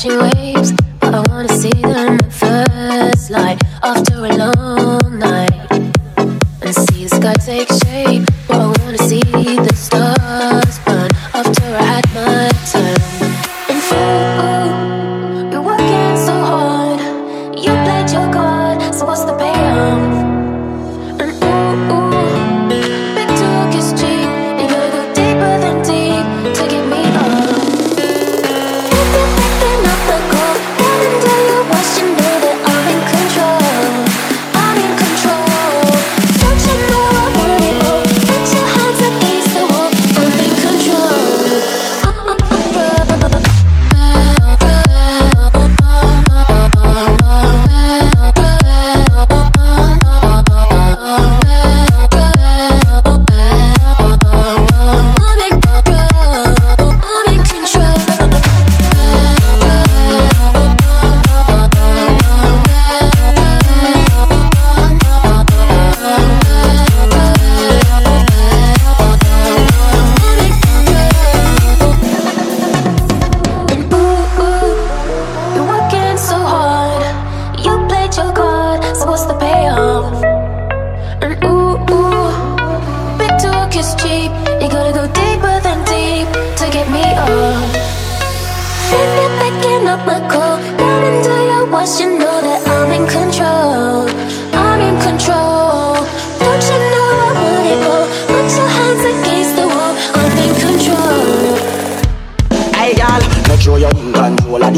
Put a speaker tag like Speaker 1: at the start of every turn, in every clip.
Speaker 1: crashing waves, but I wanna see them at first light after a long night and see the sky take shape. But I wanna see the stars. You gotta go deeper than deep to get me off. If you're up my car.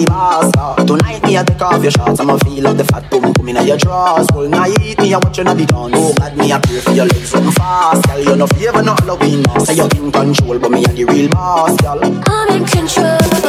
Speaker 2: the. Uh. Tonight me I take off your shorts, I'ma feel up the fat boom boom inna your drawers. All night me I you all the dance. Oh God, me I pray for your legs something fast, girl. You no favor, no Halloween mask. Say you're in control, but me I the real boss, girl.
Speaker 1: I'm in control.